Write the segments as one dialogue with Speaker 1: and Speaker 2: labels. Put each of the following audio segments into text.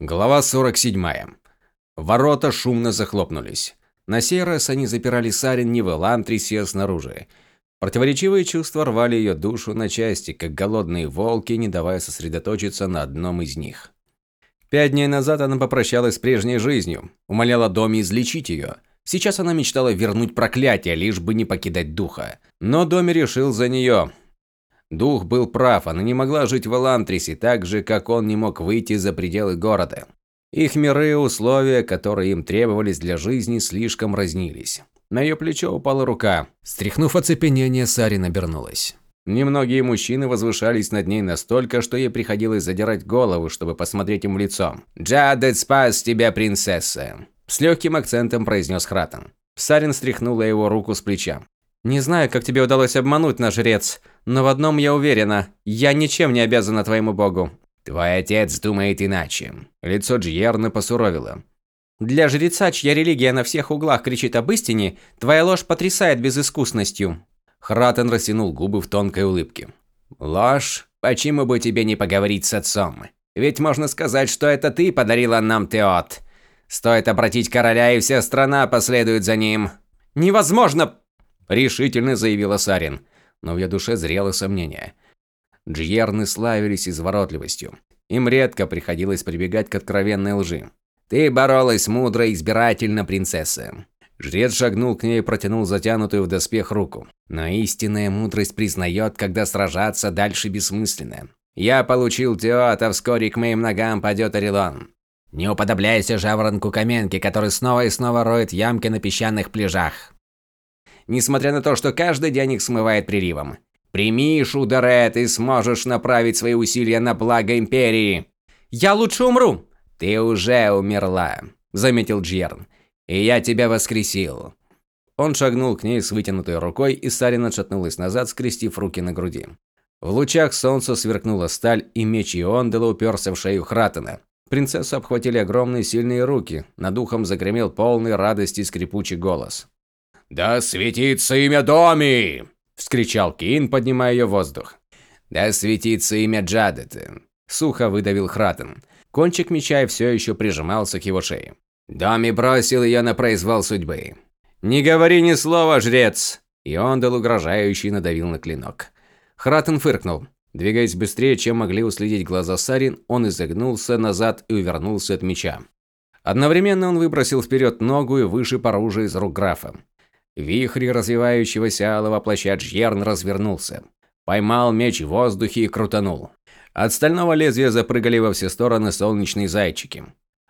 Speaker 1: Глава 47. Ворота шумно захлопнулись. На сей раз они запирали Сарин не в Элантрисе, а снаружи. Противоречивые чувства рвали ее душу на части, как голодные волки, не давая сосредоточиться на одном из них. Пять дней назад она попрощалась с прежней жизнью, умоляла Доми излечить ее. Сейчас она мечтала вернуть проклятие, лишь бы не покидать духа. Но Доми решил за нее. Дух был прав, она не могла жить в Элантрисе, так же, как он не мог выйти за пределы города. Их миры и условия, которые им требовались для жизни, слишком разнились. На ее плечо упала рука. Стряхнув оцепенение, Сарин обернулась. Немногие мужчины возвышались над ней настолько, что ей приходилось задирать голову, чтобы посмотреть им в лицо. «Джадет спас тебя, принцесса!» С легким акцентом произнес Хратен. Сарин стряхнула его руку с плеча. «Не знаю, как тебе удалось обмануть наш жрец, но в одном я уверена. Я ничем не обязана твоему богу».
Speaker 2: «Твой отец думает иначе».
Speaker 1: Лицо Джьерна посуровило.
Speaker 3: «Для жреца, чья религия на всех углах кричит об истине, твоя ложь потрясает безыскусностью».
Speaker 1: Хратен растянул губы в тонкой улыбке.
Speaker 2: «Ложь? Почему бы тебе не поговорить с отцом? Ведь можно сказать, что это ты подарила нам Теот. Стоит обратить короля, и вся страна последует за ним».
Speaker 3: «Невозможно!»
Speaker 1: – решительно заявила Сарин но в ее душе зрело сомнение. Джьерны славились изворотливостью. Им редко приходилось прибегать к откровенной лжи.
Speaker 2: «Ты боролась мудро и избирательно, принцесса».
Speaker 1: Жрец шагнул к ней и протянул затянутую в доспех руку.
Speaker 2: «Но истинная мудрость признает, когда сражаться дальше бессмысленно. Я получил Теот, а вскоре к моим ногам падет Орелон. Не уподобляйся жаворонку Каменки, который снова и снова роет ямки на песчаных пляжах несмотря на то, что каждый день их смывает приливом. Прими, Шударет, и сможешь направить свои усилия на благо Империи.
Speaker 3: Я лучше умру.
Speaker 2: Ты уже умерла, заметил Джерн. И я тебя воскресил.
Speaker 1: Он шагнул к ней с вытянутой рукой, и Сарин отшатнулась назад, скрестив руки на груди. В лучах солнца сверкнула сталь, и меч Иондела уперся в шею Хратена. Принцессу обхватили огромные сильные руки, над ухом загремел полный радости скрипучий голос.
Speaker 4: «Да светится имя Доми!» – вскричал Кин, поднимая ее в воздух.
Speaker 2: «Да светится имя Джадеты!» – сухо выдавил Хратен.
Speaker 1: Кончик меча все еще прижимался к его шее.
Speaker 2: Доми бросил ее на произвол судьбы.
Speaker 1: «Не говори ни слова, жрец!» И Ондал угрожающий надавил на клинок. Хратен фыркнул. Двигаясь быстрее, чем могли уследить глаза Сарин, он изогнулся назад и увернулся от меча. Одновременно он выбросил вперед ногу и вышиб оружие из рук графа. Вихрь развивающегося алого плаща Джьерн развернулся. Поймал меч в воздухе и крутанул. От стального лезвия запрыгали во все стороны солнечные зайчики.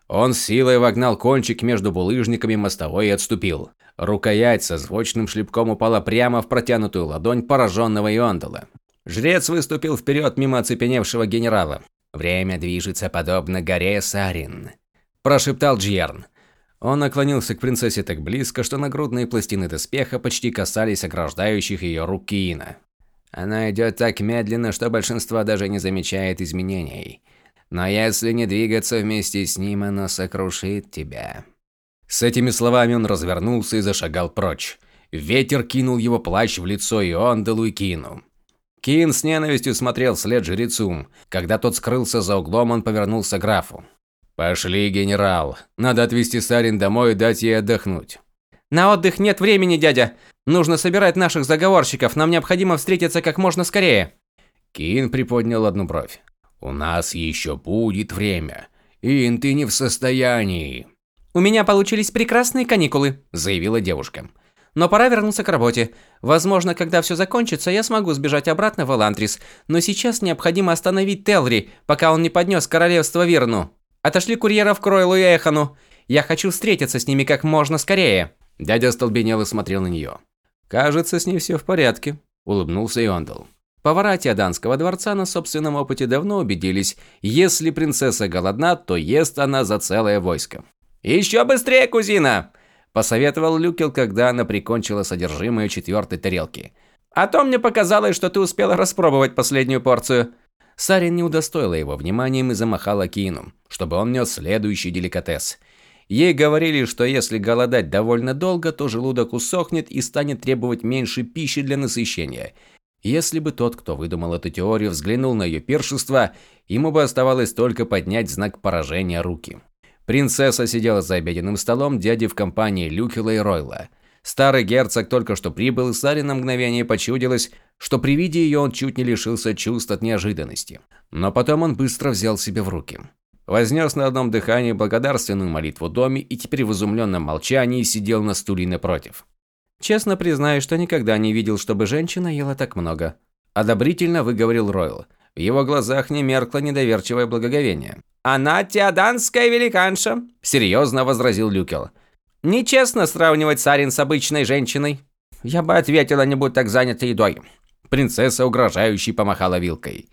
Speaker 1: Он с силой вогнал кончик между булыжниками мостовой и отступил. Рукоять со звучным шлепком упала прямо в протянутую ладонь пораженного Иондала. Жрец выступил вперед мимо оцепеневшего генерала.
Speaker 2: «Время движется подобно горе Сарин», –
Speaker 1: прошептал Джьерн. Он наклонился к принцессе так близко, что нагрудные пластины доспеха почти касались ограждающих ее рук Киина.
Speaker 2: Она идет так медленно, что большинство даже не замечает изменений. Но если не двигаться вместе с ним, оно сокрушит тебя.
Speaker 1: С этими словами он развернулся и зашагал прочь. Ветер кинул его плащ в лицо Ионделу и Кину. Кин с ненавистью смотрел вслед жрецу. Когда тот скрылся за углом, он повернулся к графу. «Пошли, генерал. Надо отвезти Сарин домой и дать ей отдохнуть».
Speaker 3: «На отдых нет времени, дядя. Нужно собирать наших заговорщиков. Нам необходимо встретиться как можно скорее».
Speaker 1: Кин приподнял одну бровь. «У нас еще будет время. Ин, ты не в состоянии».
Speaker 3: «У меня получились прекрасные каникулы», – заявила девушка. «Но пора вернуться к работе. Возможно, когда все закончится, я смогу сбежать обратно в Элантрис. Но сейчас необходимо остановить Телри, пока он не поднес королевство Вирну». Отошли курьеров к Ройлу и Эхану. Я хочу встретиться с ними как можно скорее».
Speaker 1: Дядя столбенел и смотрел на нее. «Кажется, с ней все в порядке», – улыбнулся Иондал. Повара Теоданского дворца на собственном опыте давно убедились, если принцесса голодна, то ест она за целое войско.
Speaker 3: «Еще быстрее, кузина!»
Speaker 1: – посоветовал Люкел, когда она прикончила содержимое четвертой тарелки.
Speaker 3: «А то мне показалось, что ты успела распробовать последнюю порцию».
Speaker 1: Сарин не удостоила его вниманием и замахала Кину, чтобы он нес следующий деликатес. Ей говорили, что если голодать довольно долго, то желудок усохнет и станет требовать меньше пищи для насыщения. Если бы тот, кто выдумал эту теорию, взглянул на ее пиршество, ему бы оставалось только поднять знак поражения руки. Принцесса сидела за обеденным столом дяди в компании Люкела и Ройла. Старый герцог только что прибыл, и Саре на мгновение почудилось, что при виде ее он чуть не лишился чувств от неожиданности. Но потом он быстро взял себя в руки. Вознес на одном дыхании благодарственную молитву доме и теперь в изумленном молчании сидел на стуле напротив.
Speaker 3: Честно признаюсь, что никогда не видел, чтобы женщина ела так много.
Speaker 1: Одобрительно выговорил Ройл. В его глазах не меркло недоверчивое благоговение.
Speaker 3: «Она теоданская великанша», – серьезно возразил Люкел. «Нечестно сравнивать Сарин с обычной женщиной».
Speaker 2: «Я бы ответила, не будь так занята едой».
Speaker 1: Принцесса угрожающе помахала вилкой.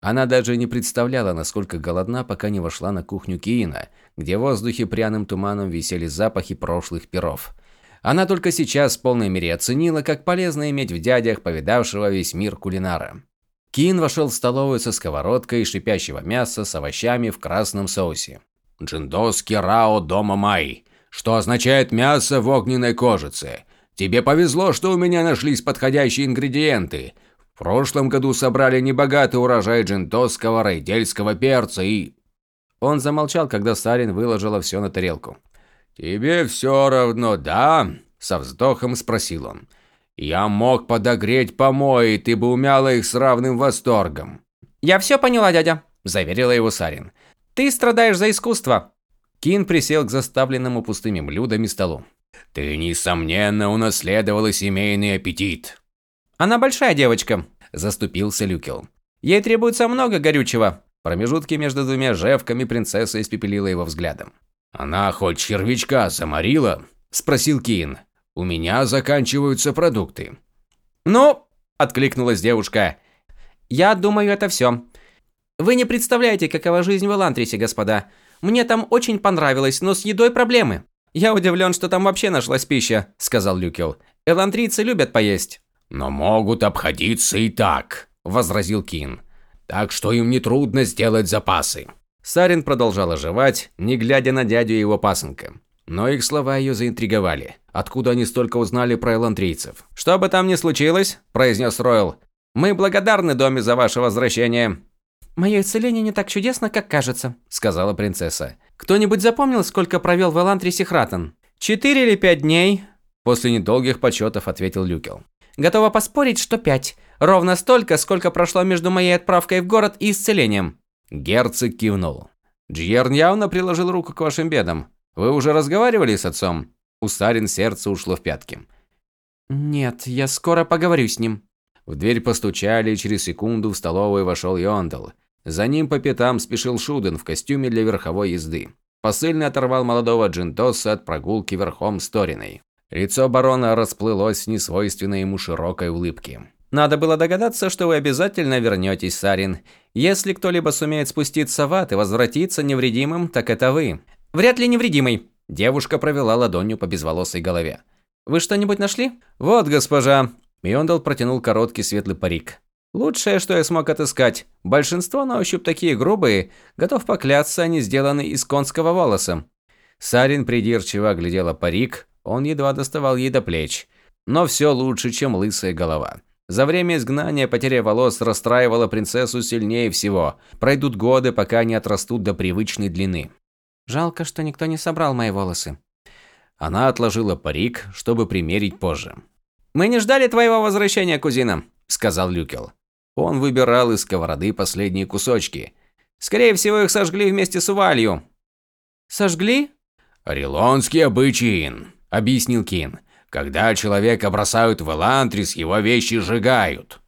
Speaker 1: Она даже не представляла, насколько голодна, пока не вошла на кухню Киина, где в воздухе пряным туманом висели запахи прошлых перов. Она только сейчас в полной мере оценила, как полезно иметь в дядях повидавшего весь мир кулинара. Кин вошел в столовую со сковородкой из шипящего мяса с овощами в красном соусе. «Джиндоски рао дома май», что означает мясо в огненной кожице. Тебе повезло, что у меня нашлись подходящие ингредиенты. В прошлом году собрали небогатый урожай джинтосского райдельского перца и...»
Speaker 3: Он замолчал, когда Сарин выложила все на тарелку.
Speaker 1: «Тебе все равно, да?» – со вздохом спросил он. «Я мог подогреть помои, ты бы умяла их с равным восторгом».
Speaker 3: «Я все поняла, дядя», – заверила его Сарин. «Ты страдаешь за искусство».
Speaker 1: Кин присел к заставленному пустыми блюдами столу. «Ты, несомненно, унаследовала семейный аппетит».
Speaker 3: «Она большая девочка», – заступился Люкел. «Ей требуется много горючего».
Speaker 1: Промежутки между двумя жевками принцесса испепелила его взглядом. «Она хоть червячка заморила?» – спросил Кин. «У меня заканчиваются продукты».
Speaker 3: «Ну?» – откликнулась девушка. «Я думаю, это все. Вы не представляете, какова жизнь в Элантрисе, господа. Мне там очень понравилось, но с едой проблемы». «Я удивлен, что там вообще нашлась пища», – сказал Люкел. «Элантрийцы любят поесть».
Speaker 1: «Но могут обходиться и так», – возразил Кин. «Так что им нетрудно сделать запасы». Сарин продолжала жевать, не глядя на дядю и его пасынка. Но их слова ее заинтриговали. Откуда они столько узнали про элантрийцев?
Speaker 3: «Что бы там ни случилось», – произнес Ройл, – «мы благодарны Доме за ваше возвращение». «Мое исцеление не так чудесно, как кажется», – сказала принцесса. «Кто-нибудь запомнил, сколько провел в Элантрисе Хратен?» «Четыре или пять дней», – после недолгих подсчетов ответил Люкел. «Готова поспорить, что пять. Ровно столько, сколько прошло между моей отправкой в город и исцелением».
Speaker 1: Герцог кивнул. «Джьерн явно приложил руку к вашим бедам. Вы уже разговаривали с отцом?» У Сарин сердце ушло в пятки.
Speaker 3: «Нет, я скоро поговорю с ним».
Speaker 1: В дверь постучали, и через секунду в столовую вошел Йондал. За ним по пятам спешил Шуден в костюме для верховой езды. Посыльный оторвал молодого Джинтоса от прогулки верхом с Ториной. Лицо барона расплылось в несвойственной ему широкой улыбке.
Speaker 3: Надо было догадаться, что вы обязательно вернетесь, Сарин. Если кто-либо сумеет спуститься в ад и возвратиться невредимым, так это вы. Вряд ли невредимый. Девушка провела ладонью по безволосой голове. Вы что-нибудь нашли? Вот, госпожа. Миондал протянул короткий светлый парик. Лучшее, что я смог отыскать. Большинство на ощупь такие грубые, готов поклясться, они сделаны из конского волоса. Сарин придирчиво оглядела парик, он едва доставал ей до плеч. Но все лучше, чем лысая голова. За время изгнания потеря волос расстраивала принцессу сильнее всего. Пройдут годы, пока они отрастут до привычной длины. Жалко, что никто не собрал мои волосы. Она отложила парик, чтобы примерить позже. «Мы не ждали твоего возвращения, кузина», – сказал Люкел. Он выбирал из сковороды последние кусочки. «Скорее всего, их сожгли вместе с увалью». «Сожгли?»
Speaker 1: «Орелонский обычай, объяснил Кин. Когда человека бросают в Элантрис, его вещи сжигают.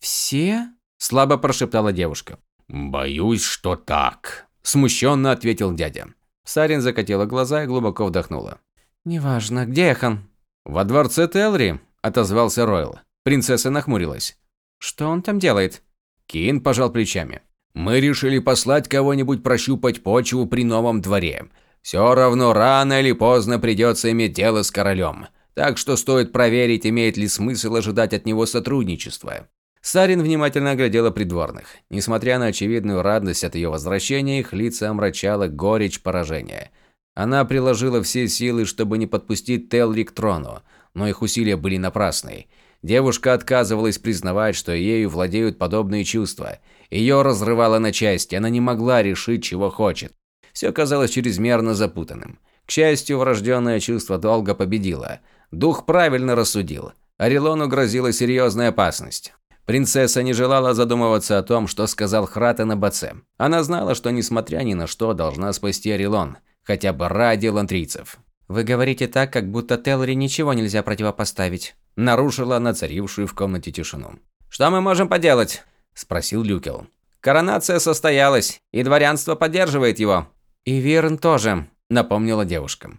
Speaker 3: Все? слабо прошептала девушка.
Speaker 1: Боюсь, что так, смущенно ответил дядя.
Speaker 3: Сарин закатила глаза и глубоко вдохнула. Неважно, где Эхан?
Speaker 1: Во дворце Телри, отозвался Ройл. Принцесса нахмурилась.
Speaker 3: Что он там делает?
Speaker 1: Кин пожал плечами. Мы решили послать кого-нибудь прощупать почву при новом дворе. Все равно рано или поздно придется иметь дело с королем. Так что стоит проверить, имеет ли смысл ожидать от него сотрудничества. Сарин внимательно оглядела придворных. Несмотря на очевидную радость от ее возвращения, их лица омрачала горечь поражения. Она приложила все силы, чтобы не подпустить Телри к трону, но их усилия были напрасны. Девушка отказывалась признавать, что ею владеют подобные чувства. Ее разрывало на части, она не могла решить, чего хочет. Все казалось чрезмерно запутанным. К счастью, врожденное чувство долго победило. Дух правильно рассудил. Орелону грозила серьезная опасность. Принцесса не желала задумываться о том, что сказал Храта на Баце. Она знала, что несмотря ни на что должна спасти Орелон, хотя бы ради лантрийцев.
Speaker 3: «Вы говорите так, как будто Теллори ничего нельзя противопоставить», – нарушила она царившую в комнате тишину.
Speaker 2: «Что мы можем поделать?» – спросил Люкел. «Коронация состоялась, и дворянство поддерживает его».
Speaker 3: «И Вирн тоже», – напомнила девушка.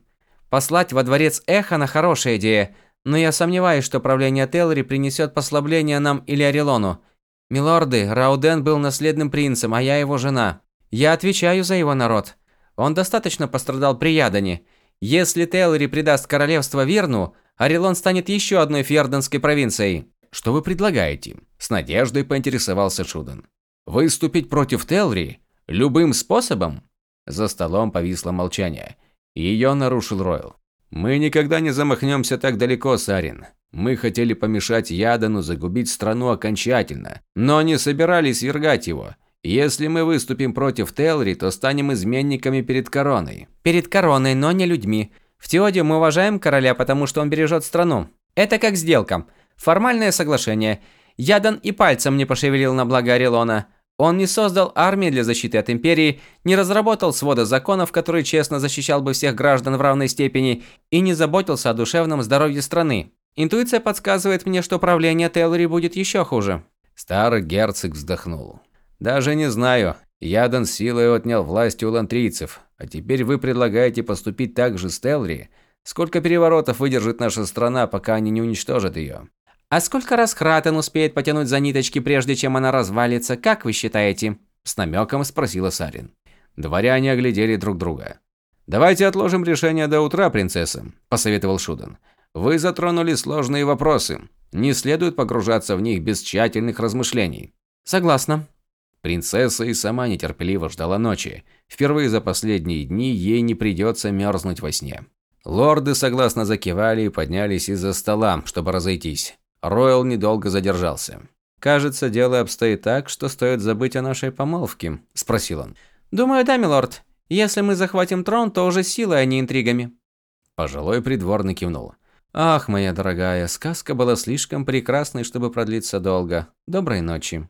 Speaker 3: «Послать во дворец Эхана – хорошая идея, но я сомневаюсь, что правление Теллори принесет послабление нам или Орелону. Милорды, Рауден был наследным принцем, а я его жена. Я отвечаю за его народ. Он достаточно пострадал при Ядане. Если Теллери придаст королевство Верну, Орелон станет еще одной фьерденской провинцией.
Speaker 1: Что вы предлагаете? С надеждой поинтересовался Шуден. Выступить против Телри любым способом? За столом повисло молчание. Ее нарушил Ройл. Мы никогда не замахнемся так далеко, Сарин. Мы хотели помешать Ядану загубить страну окончательно, но не собирались свергать его. Если мы выступим против Телри, то станем изменниками перед короной.
Speaker 3: Перед короной, но не людьми. В Теоде мы уважаем короля, потому что он бережет страну. Это как сделка. Формальное соглашение. Ядан и пальцем не пошевелил на благо Орелона. Он не создал армии для защиты от империи, не разработал свода законов, который честно защищал бы всех граждан в равной степени, и не заботился о душевном здоровье страны. Интуиция подсказывает мне, что правление Телри будет еще хуже.
Speaker 1: Старый герцог вздохнул. Даже не знаю. Ядан силой отнял власть у лантрийцев. А теперь вы предлагаете поступить так же с Телри? Сколько переворотов выдержит наша страна, пока они не уничтожат ее?
Speaker 3: А сколько раз Хратен успеет потянуть за ниточки, прежде чем она развалится, как вы считаете? С намеком спросила Сарин.
Speaker 1: Дворяне оглядели друг друга. «Давайте отложим решение до утра, принцесса», – посоветовал Шудан. «Вы затронули сложные вопросы. Не следует погружаться в них без тщательных размышлений».
Speaker 3: «Согласна»,
Speaker 1: Принцесса и сама нетерпеливо ждала ночи. Впервые за последние дни ей не придется мерзнуть во сне. Лорды согласно закивали и поднялись из-за стола, чтобы разойтись. Ройл недолго задержался. «Кажется, дело обстоит так, что стоит забыть о нашей помолвке», – спросил он.
Speaker 3: «Думаю, да, милорд. Если мы захватим трон, то уже силой, а не интригами».
Speaker 1: Пожилой придворный кивнул. «Ах, моя дорогая, сказка была слишком прекрасной, чтобы продлиться долго. Доброй ночи».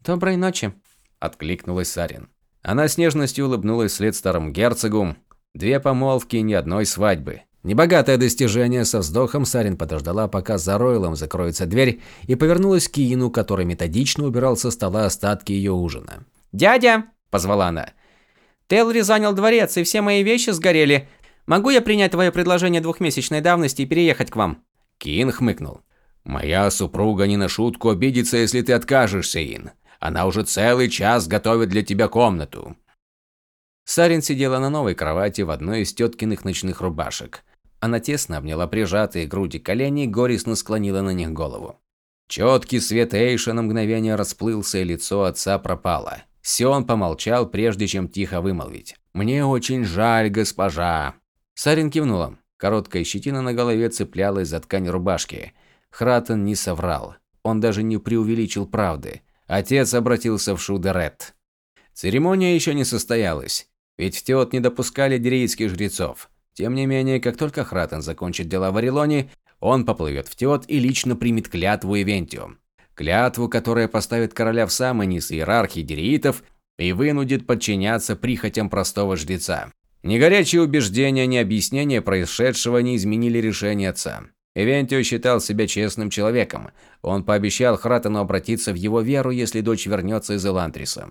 Speaker 3: «Доброй ночи»,
Speaker 1: откликнулась Сарин. Она с нежностью улыбнулась вслед старому герцогу. Две помолвки и ни одной свадьбы. Небогатое достижение со вздохом Сарин подождала, пока за Ройлом закроется дверь, и повернулась к Киину, который методично убирал со стола остатки ее ужина.
Speaker 3: «Дядя!» – позвала она. «Телри занял дворец, и все мои вещи сгорели. Могу я принять твое предложение двухмесячной давности и переехать к вам?»
Speaker 1: Кин хмыкнул. «Моя супруга не на шутку обидится, если ты откажешься, Ин. Она уже целый час готовит для тебя комнату». Сарин сидела на новой кровати в одной из теткиных ночных рубашек. Она тесно обняла прижатые груди колени и горестно склонила на них голову. Четкий свет Эйша на мгновение расплылся, и лицо отца пропало. Сион помолчал, прежде чем тихо вымолвить. «Мне очень жаль, госпожа». Сарин кивнула. Короткая щетина на голове цеплялась за ткань рубашки. Хратен не соврал. Он даже не преувеличил правды. Отец обратился в Шудерет. Церемония еще не состоялась, ведь в Теот не допускали дерейских жрецов. Тем не менее, как только Хратен закончит дела в Орелоне, он поплывет в Теот и лично примет клятву Ивентиум. Клятву, которая поставит короля в самый низ иерархии дереитов и вынудит подчиняться прихотям простого жреца. Ни горячие убеждения, ни объяснения происшедшего не изменили решение отца. Эвентио считал себя честным человеком. Он пообещал Хратену обратиться в его веру, если дочь вернется из Элантриса.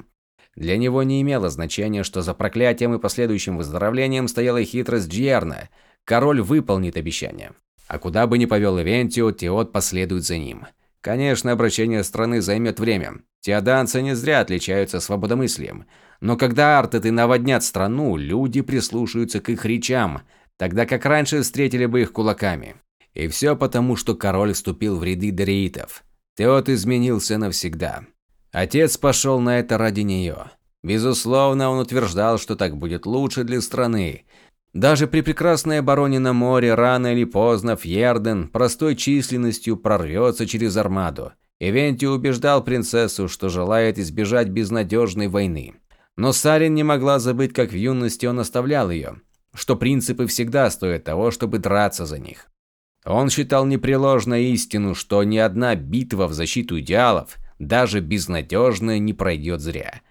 Speaker 1: Для него не имело значения, что за проклятием и последующим выздоровлением стояла хитрость Джиерна. Король выполнит обещание. А куда бы ни повел Эвентио, Теот последует за ним. Конечно, обращение страны займет время. Теоданцы не зря отличаются свободомыслием. Но когда артеты наводнят страну, люди прислушаются к их речам, тогда как раньше встретили бы их кулаками. И все потому, что король вступил в ряды дариитов. Теот изменился навсегда. Отец пошел на это ради нее. Безусловно, он утверждал, что так будет лучше для страны. Даже при прекрасной обороне на море рано или поздно Фьерден простой численностью прорвется через армаду. Ивентио убеждал принцессу, что желает избежать безнадежной войны. Но Сарин не могла забыть, как в юности он оставлял ее, что принципы всегда стоят того, чтобы драться за них. Он считал непреложной истину, что ни одна битва в защиту идеалов, даже безнадежная, не пройдет зря.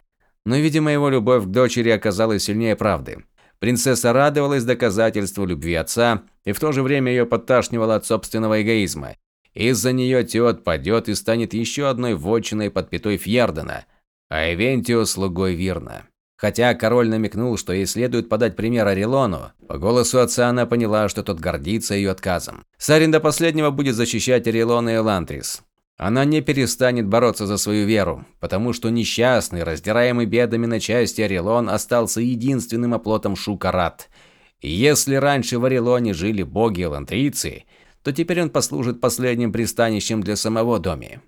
Speaker 1: Но, видимо, его любовь к дочери оказалась сильнее правды. Принцесса радовалась доказательству любви отца, и в то же время ее подташнивало от собственного эгоизма. Из-за нее Теот падет и станет еще одной вотчиной под пятой Фьердена, а Эвентио – слугой Вирна. Хотя король намекнул, что ей следует подать пример Орелону, по голосу отца она поняла, что тот гордится ее отказом. Сарин до последнего будет защищать Орелона и Элантрис. Она не перестанет бороться за свою веру, потому что несчастный, раздираемый бедами на части Орелон остался единственным оплотом Шукарат. И если раньше в Орелоне жили боги элантрийцы, то теперь он послужит последним пристанищем для самого Доми.